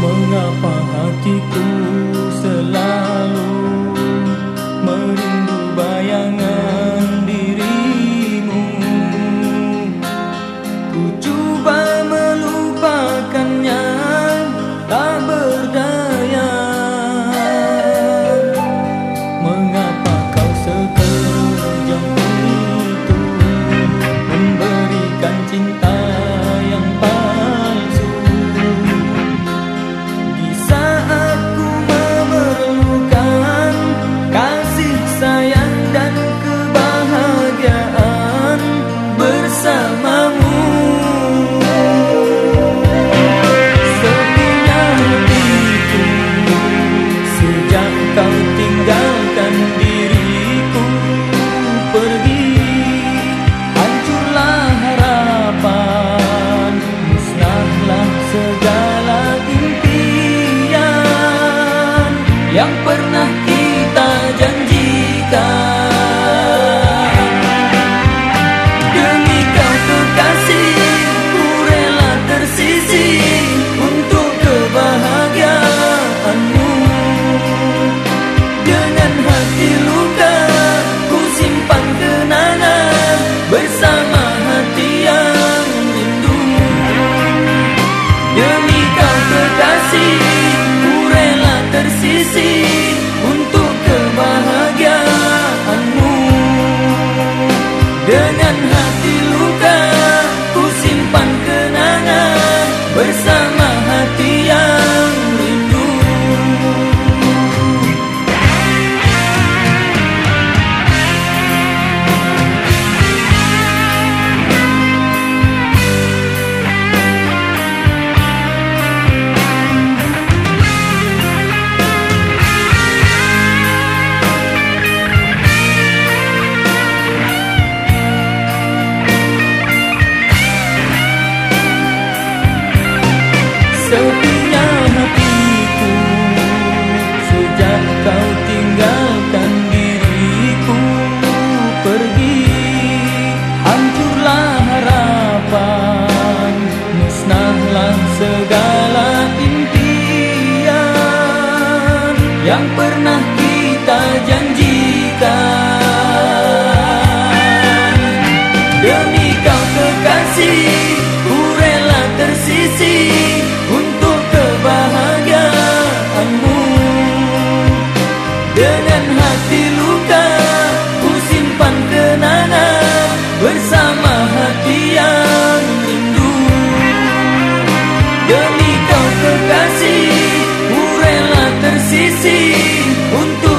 Mengapa hatiku selalu yang pernah hati luka. sepinya hatiku Sejak kau tinggalkan diriku pergi. Hancurlah harapan Musnahlah segala impian Yang pernah kita janjikan. Demi kau kekasih Ku rela tersisih un